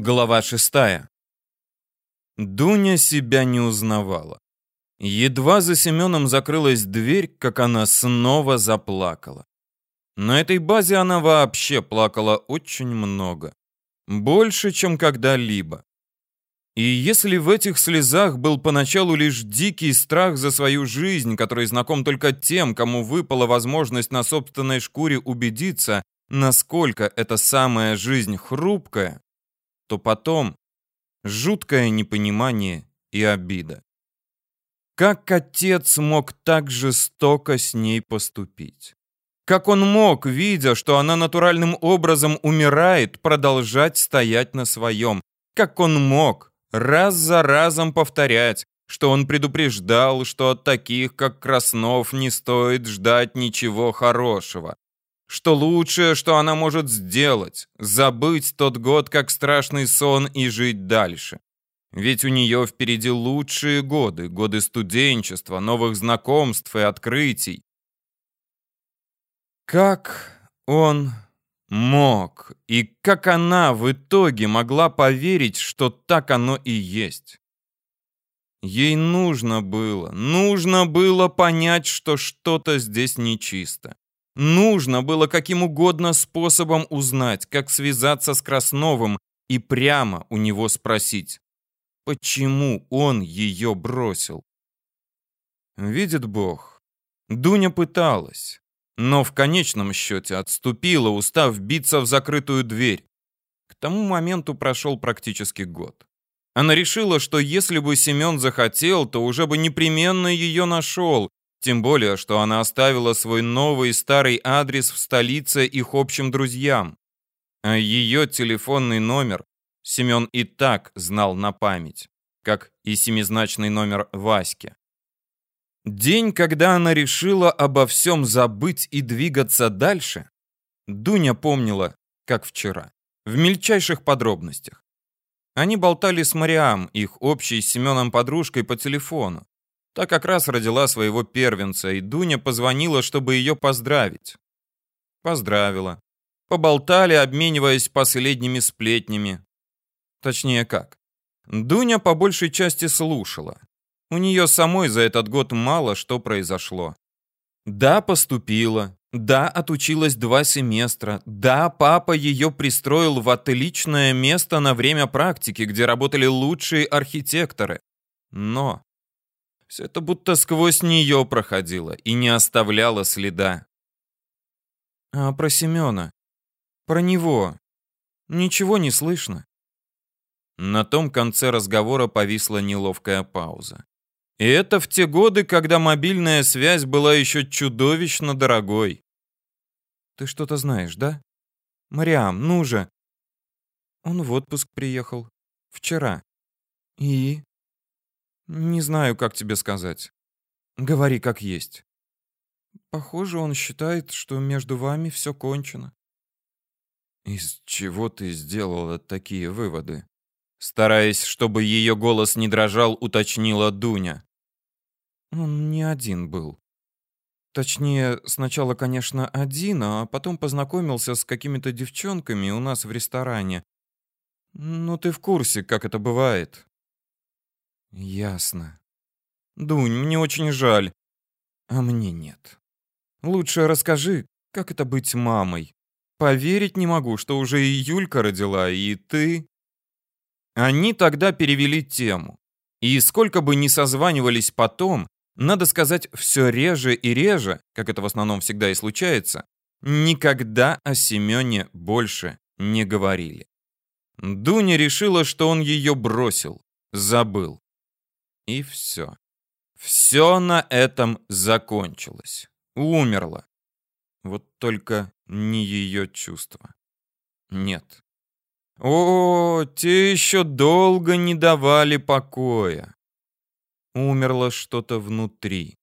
Глава шестая. Дуня себя не узнавала. Едва за Семеном закрылась дверь, как она снова заплакала. На этой базе она вообще плакала очень много. Больше, чем когда-либо. И если в этих слезах был поначалу лишь дикий страх за свою жизнь, который знаком только тем, кому выпала возможность на собственной шкуре убедиться, насколько эта самая жизнь хрупкая, то потом жуткое непонимание и обида. Как отец мог так жестоко с ней поступить? Как он мог, видя, что она натуральным образом умирает, продолжать стоять на своем? Как он мог раз за разом повторять, что он предупреждал, что от таких, как Краснов, не стоит ждать ничего хорошего? Что лучшее, что она может сделать, забыть тот год как страшный сон и жить дальше. Ведь у нее впереди лучшие годы, годы студенчества, новых знакомств и открытий. Как он мог, и как она в итоге могла поверить, что так оно и есть? Ей нужно было, нужно было понять, что что-то здесь нечисто. Нужно было каким угодно способом узнать, как связаться с Красновым и прямо у него спросить, почему он ее бросил. Видит Бог, Дуня пыталась, но в конечном счете отступила, устав биться в закрытую дверь. К тому моменту прошел практически год. Она решила, что если бы Семен захотел, то уже бы непременно ее нашел, тем более, что она оставила свой новый старый адрес в столице их общим друзьям. А ее телефонный номер Семен и так знал на память, как и семизначный номер Васьки. День, когда она решила обо всем забыть и двигаться дальше, Дуня помнила, как вчера, в мельчайших подробностях. Они болтали с Мариам, их общей с Семеном подружкой, по телефону. Та как раз родила своего первенца, и Дуня позвонила, чтобы ее поздравить. Поздравила. Поболтали, обмениваясь последними сплетнями. Точнее как. Дуня по большей части слушала. У нее самой за этот год мало что произошло. Да, поступила. Да, отучилась два семестра. Да, папа ее пристроил в отличное место на время практики, где работали лучшие архитекторы. Но все это будто сквозь нее проходило и не оставляло следа. А про Семена? Про него? Ничего не слышно? На том конце разговора повисла неловкая пауза. И это в те годы, когда мобильная связь была еще чудовищно дорогой. Ты что-то знаешь, да? Мариам, ну же. Он в отпуск приехал. Вчера. И? Не знаю, как тебе сказать. Говори как есть. Похоже, он считает, что между вами все кончено. Из чего ты сделала такие выводы? Стараясь, чтобы ее голос не дрожал, уточнила Дуня. Он не один был. Точнее, сначала, конечно, один, а потом познакомился с какими-то девчонками у нас в ресторане. Ну, ты в курсе, как это бывает. Ясно. Дунь, мне очень жаль. А мне нет. Лучше расскажи, как это быть мамой. Поверить не могу, что уже и Юлька родила, и ты. Они тогда перевели тему. И сколько бы ни созванивались потом, надо сказать, все реже и реже, как это в основном всегда и случается, никогда о Семене больше не говорили. Дуня решила, что он ее бросил, забыл. И все. Все на этом закончилось. Умерла. Вот только не ее чувства. Нет. О, те еще долго не давали покоя. Умерло что-то внутри.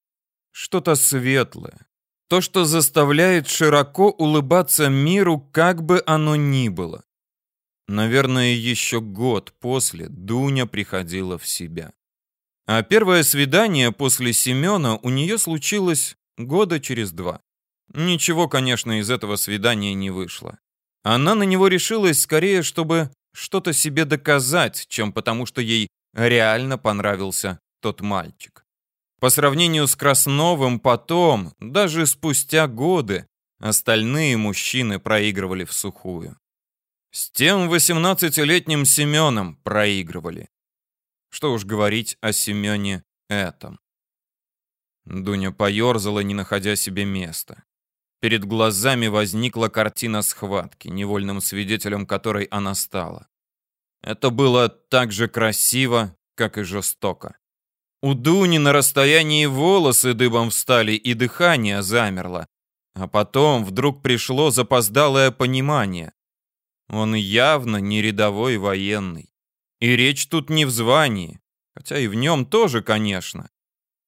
Что-то светлое. То, что заставляет широко улыбаться миру, как бы оно ни было. Наверное, еще год после Дуня приходила в себя. А первое свидание после Семена у нее случилось года через два. Ничего, конечно, из этого свидания не вышло. Она на него решилась скорее, чтобы что-то себе доказать, чем потому, что ей реально понравился тот мальчик. По сравнению с Красновым потом, даже спустя годы, остальные мужчины проигрывали в сухую. С тем 18-летним Семеном проигрывали. Что уж говорить о Семене этом. Дуня поерзала, не находя себе места. Перед глазами возникла картина схватки, невольным свидетелем которой она стала. Это было так же красиво, как и жестоко. У Дуни на расстоянии волосы дыбом встали и дыхание замерло. А потом вдруг пришло запоздалое понимание. Он явно не рядовой военный. И речь тут не в звании, хотя и в нем тоже, конечно.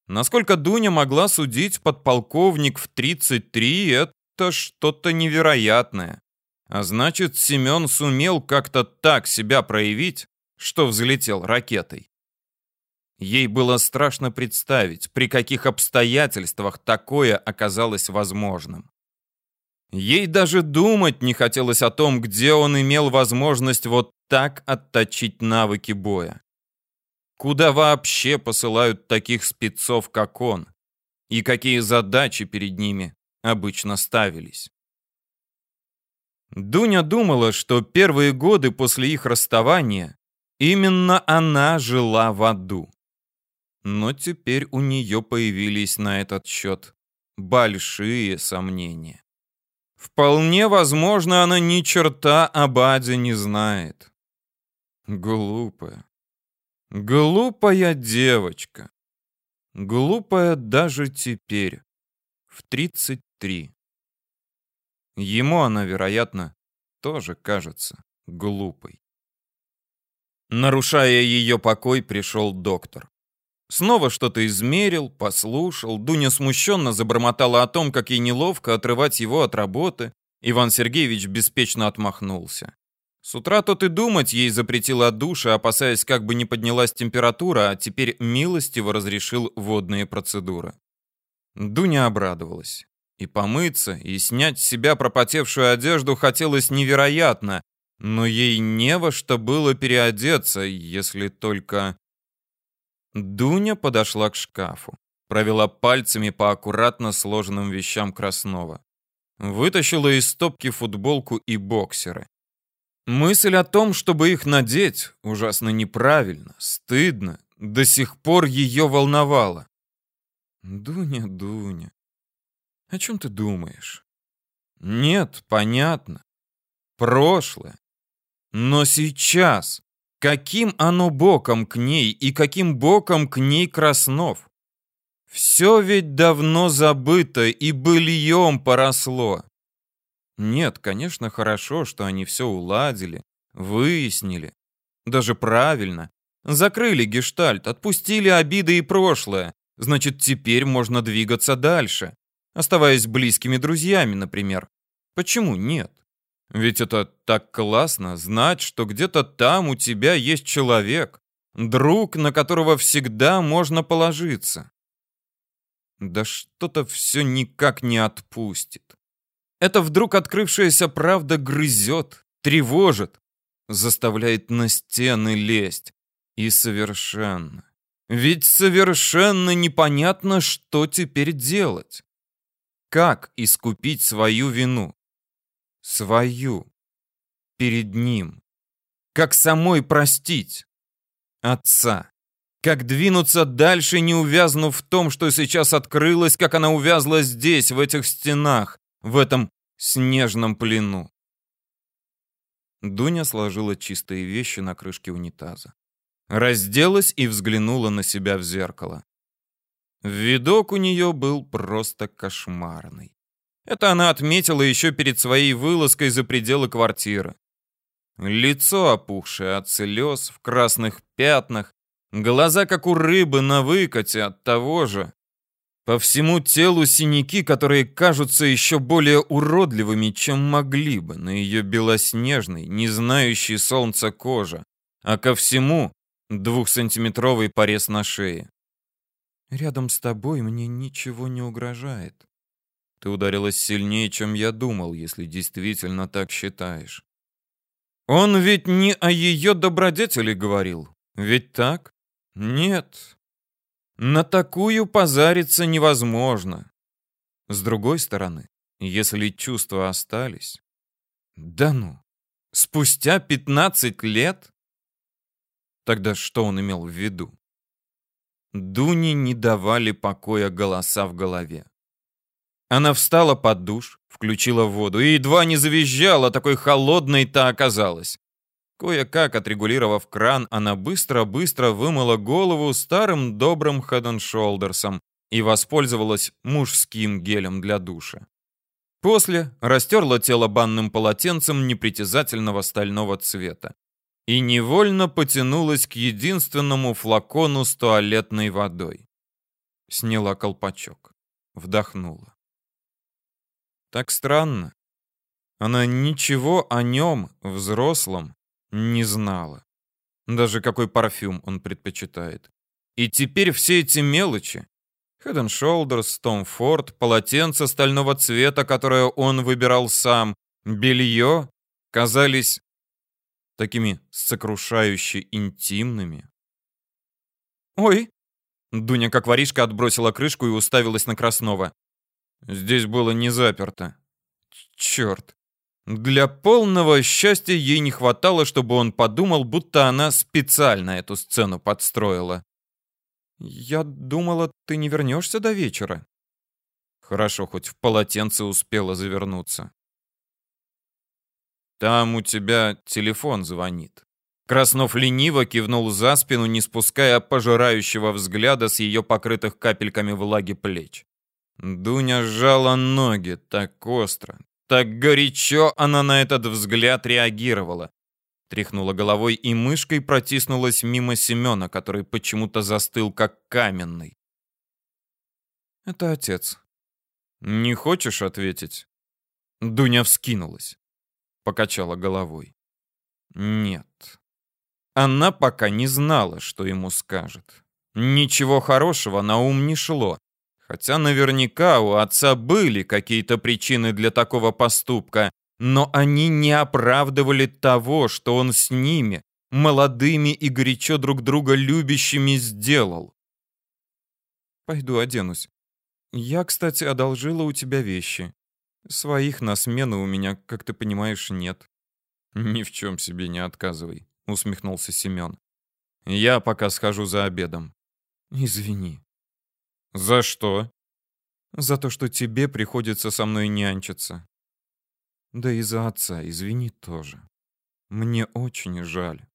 Насколько Дуня могла судить, подполковник в 33 — это что-то невероятное. А значит, Семен сумел как-то так себя проявить, что взлетел ракетой. Ей было страшно представить, при каких обстоятельствах такое оказалось возможным. Ей даже думать не хотелось о том, где он имел возможность вот так отточить навыки боя. Куда вообще посылают таких спецов, как он? И какие задачи перед ними обычно ставились? Дуня думала, что первые годы после их расставания именно она жила в аду. Но теперь у нее появились на этот счет большие сомнения. Вполне возможно, она ни черта об Аде не знает. Глупая, Глупая девочка. Глупая даже теперь, в 33. Ему она, вероятно, тоже кажется глупой. Нарушая ее покой, пришел доктор. Снова что-то измерил, послушал. Дуня смущенно забормотала о том, как ей неловко отрывать его от работы. Иван Сергеевич беспечно отмахнулся. С утра тот и думать ей запретил от душа, опасаясь, как бы не поднялась температура, а теперь милостиво разрешил водные процедуры. Дуня обрадовалась. И помыться, и снять с себя пропотевшую одежду хотелось невероятно, но ей не во что было переодеться, если только... Дуня подошла к шкафу, провела пальцами по аккуратно сложенным вещам Краснова. Вытащила из стопки футболку и боксеры. Мысль о том, чтобы их надеть, ужасно неправильно, стыдно, до сих пор ее волновала. «Дуня, Дуня, о чем ты думаешь?» «Нет, понятно. Прошлое. Но сейчас, каким оно боком к ней и каким боком к ней Краснов? Все ведь давно забыто и быльем поросло. Нет, конечно, хорошо, что они все уладили, выяснили. Даже правильно. Закрыли гештальт, отпустили обиды и прошлое. Значит, теперь можно двигаться дальше. Оставаясь близкими друзьями, например. Почему нет? Ведь это так классно знать, что где-то там у тебя есть человек, друг, на которого всегда можно положиться. Да что-то все никак не отпустит. Эта вдруг открывшаяся правда грызет, тревожит, заставляет на стены лезть. И совершенно, ведь совершенно непонятно, что теперь делать. Как искупить свою вину? Свою. Перед ним. Как самой простить? Отца. Как двинуться дальше, не увязнув в том, что сейчас открылось, как она увязла здесь, в этих стенах, в этом снежном плену. Дуня сложила чистые вещи на крышке унитаза. Разделась и взглянула на себя в зеркало. Видок у нее был просто кошмарный. Это она отметила еще перед своей вылазкой за пределы квартиры. Лицо опухшее от слез, в красных пятнах, глаза, как у рыбы на выкате от того же, по всему телу синяки, которые кажутся еще более уродливыми, чем могли бы на ее белоснежной, не знающей солнца кожа, а ко всему двухсантиметровый порез на шее. «Рядом с тобой мне ничего не угрожает». Ты ударилась сильнее, чем я думал, если действительно так считаешь. Он ведь не о ее добродетели говорил. Ведь так? Нет. На такую позариться невозможно. С другой стороны, если чувства остались... Да ну, спустя 15 лет? Тогда что он имел в виду? Дуне не давали покоя голоса в голове. Она встала под душ, включила воду и едва не завизжала, такой холодной-то оказалась. Кое-как отрегулировав кран, она быстро-быстро вымыла голову старым добрым Head and Shoulders и воспользовалась мужским гелем для душа. После растерла тело банным полотенцем непритязательного стального цвета и невольно потянулась к единственному флакону с туалетной водой. Сняла колпачок, вдохнула. Так странно. Она ничего о нем, взрослом, не знала. Даже какой парфюм он предпочитает. И теперь все эти мелочи Head and Shoulders, Tom Ford, полотенце стального цвета, которое он выбирал сам, белье, казались такими сокрушающе интимными. «Ой!» Дуня, как воришка, отбросила крышку и уставилась на Краснова. Здесь было не заперто. Черт. Для полного счастья ей не хватало, чтобы он подумал, будто она специально эту сцену подстроила. «Я думала, ты не вернешься до вечера». Хорошо, хоть в полотенце успела завернуться. «Там у тебя телефон звонит». Краснов лениво кивнул за спину, не спуская пожирающего взгляда с ее покрытых капельками влаги плеч. Дуня сжала ноги так остро, так горячо она на этот взгляд реагировала. Тряхнула головой и мышкой протиснулась мимо Семена, который почему-то застыл как каменный. «Это отец». «Не хочешь ответить?» Дуня вскинулась, покачала головой. «Нет». Она пока не знала, что ему скажет. Ничего хорошего на ум не шло. Хотя наверняка у отца были какие-то причины для такого поступка, но они не оправдывали того, что он с ними, молодыми и горячо друг друга любящими, сделал. «Пойду оденусь. Я, кстати, одолжила у тебя вещи. Своих на смену у меня, как ты понимаешь, нет». «Ни в чем себе не отказывай», — усмехнулся Семен. «Я пока схожу за обедом». «Извини», «За что?» «За то, что тебе приходится со мной нянчиться». «Да и за отца, извини тоже. Мне очень жаль».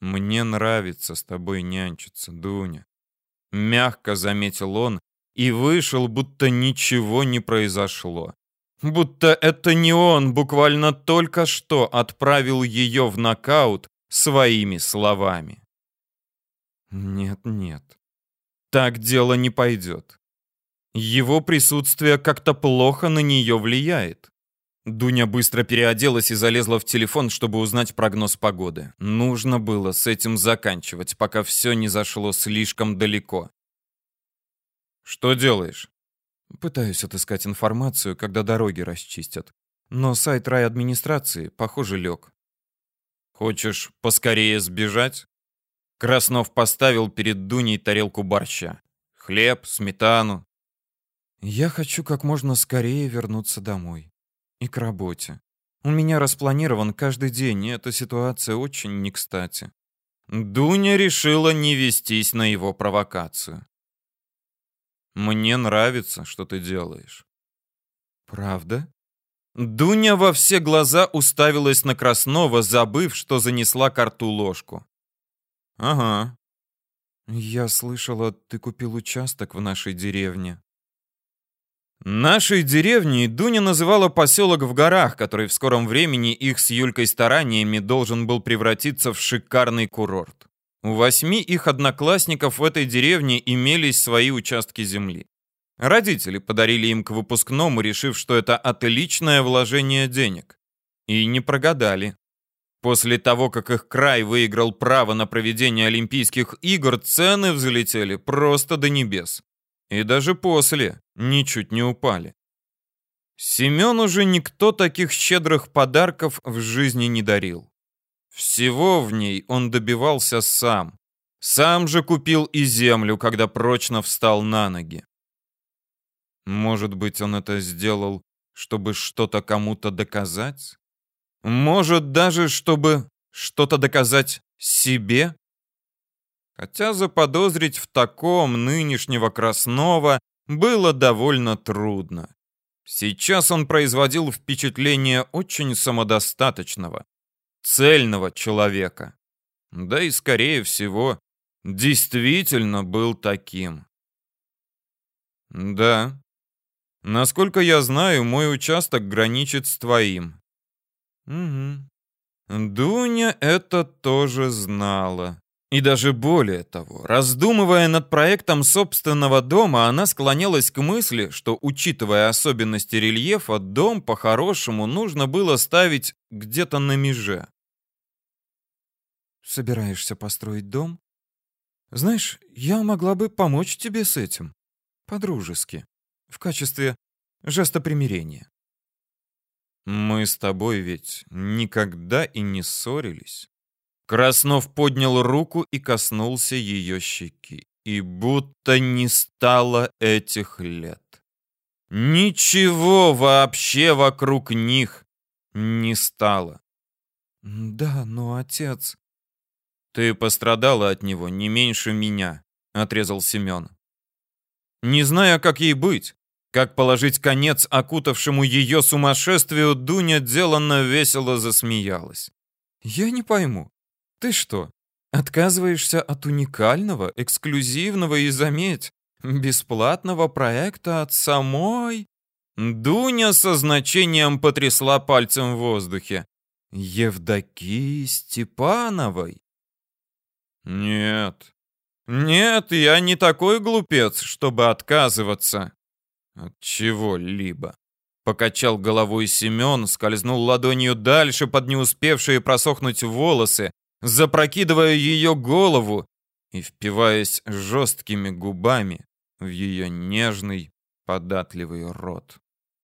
«Мне нравится с тобой нянчиться, Дуня», — мягко заметил он и вышел, будто ничего не произошло. Будто это не он буквально только что отправил ее в нокаут своими словами. «Нет, нет. Так дело не пойдет. Его присутствие как-то плохо на нее влияет. Дуня быстро переоделась и залезла в телефон, чтобы узнать прогноз погоды. Нужно было с этим заканчивать, пока все не зашло слишком далеко. «Что делаешь?» «Пытаюсь отыскать информацию, когда дороги расчистят. Но сайт райадминистрации, похоже, лег». «Хочешь поскорее сбежать?» Краснов поставил перед Дуней тарелку борща. Хлеб, сметану. Я хочу как можно скорее вернуться домой. И к работе. У меня распланирован каждый день, и эта ситуация очень не кстати. Дуня решила не вестись на его провокацию. Мне нравится, что ты делаешь. Правда? Дуня во все глаза уставилась на Краснова, забыв, что занесла карту ложку. «Ага». «Я слышала, ты купил участок в нашей деревне». Нашей деревней Дуня называла поселок в горах, который в скором времени их с Юлькой стараниями должен был превратиться в шикарный курорт. У восьми их одноклассников в этой деревне имелись свои участки земли. Родители подарили им к выпускному, решив, что это отличное вложение денег. И не прогадали. После того, как их край выиграл право на проведение Олимпийских игр, цены взлетели просто до небес. И даже после ничуть не упали. Семен уже никто таких щедрых подарков в жизни не дарил. Всего в ней он добивался сам. Сам же купил и землю, когда прочно встал на ноги. Может быть, он это сделал, чтобы что-то кому-то доказать? Может, даже чтобы что-то доказать себе? Хотя заподозрить в таком нынешнего Краснова было довольно трудно. Сейчас он производил впечатление очень самодостаточного, цельного человека. Да и, скорее всего, действительно был таким. Да. Насколько я знаю, мой участок граничит с твоим. Угу. Дуня это тоже знала. И даже более того, раздумывая над проектом собственного дома, она склонялась к мысли, что, учитывая особенности рельефа, дом по-хорошему нужно было ставить где-то на меже. «Собираешься построить дом? Знаешь, я могла бы помочь тебе с этим. По-дружески. В качестве жеста примирения». «Мы с тобой ведь никогда и не ссорились». Краснов поднял руку и коснулся ее щеки. И будто не стало этих лет. Ничего вообще вокруг них не стало. «Да, но отец...» «Ты пострадала от него не меньше меня», — отрезал Семен. Не зная, как ей быть, как положить конец окутавшему ее сумасшествию, Дуня деланно весело засмеялась. «Я не пойму, ты что, отказываешься от уникального, эксклюзивного и, заметь, бесплатного проекта от самой... Дуня со значением потрясла пальцем в воздухе. Евдокии Степановой. Нет, нет, я не такой глупец, чтобы отказываться от чего-либо. Покачал головой Семен, скользнул ладонью дальше под не успевшие просохнуть волосы, запрокидывая ее голову и впиваясь жесткими губами в ее нежный, податливый рот.